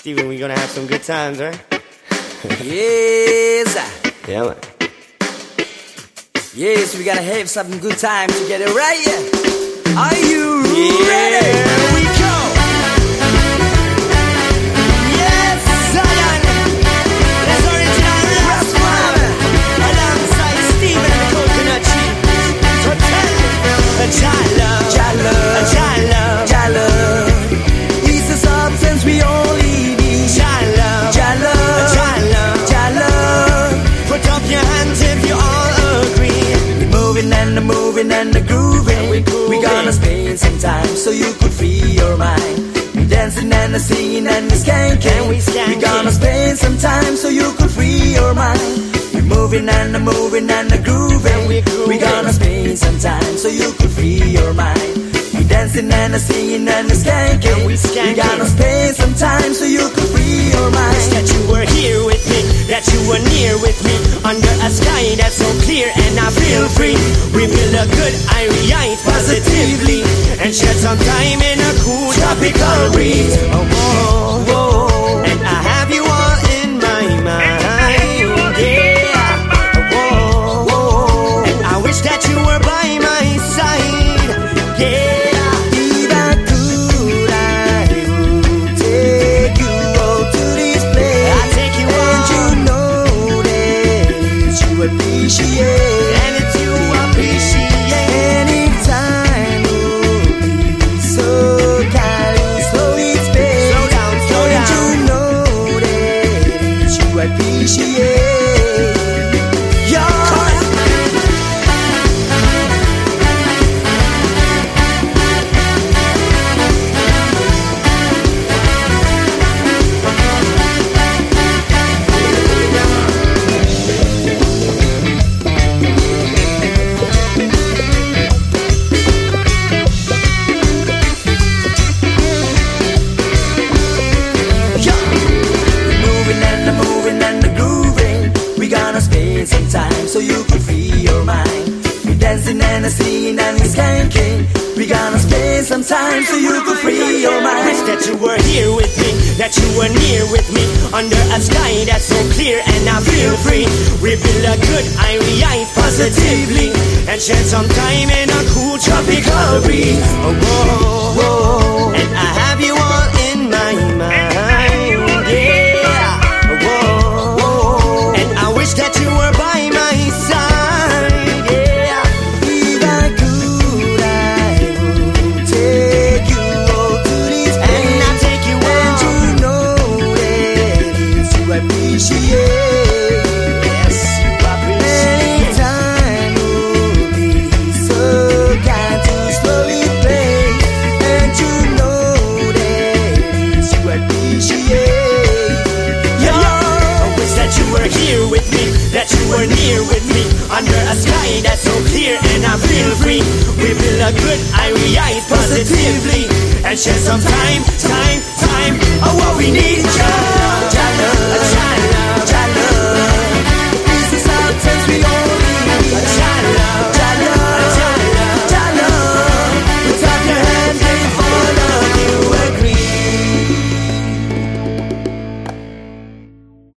Steven, we gonna have some good times, right? yes. Yeah, man. Yes, we gotta have some good time together, right? Are you Yeah. ready? So you could free your mind. We dancing and the singing and the skanking. And we skanking. We gonna spend some time so you could free your mind. We moving and the moving and grooving. And we grooving. We gonna spend some time so you could free your mind. We dancing and the singing and skanking. And we skanking. We gonna spend some time so you could free your mind. that you were here with me, that you were near with me, under a sky that's so clear and I feel free. We build a good and some time in a cool tropical breeze. Oh, whoa, whoa. And I have you all in my mind. Yeah. Whoa, whoa. And I wish that you were by my side. Yeah. If time so you can free your mind. We dancing and the singing and the skanking. We gonna spend some time so you can free your Wish mind. that you were here with me, that you were near with me, under a sky that's so clear and I feel free. We build a good eye positively and share some time in a cool tropical breeze. Oh, whoa, whoa. I feel free. We build a good eye positively and share some time, time, time. Oh, what we need, yeah.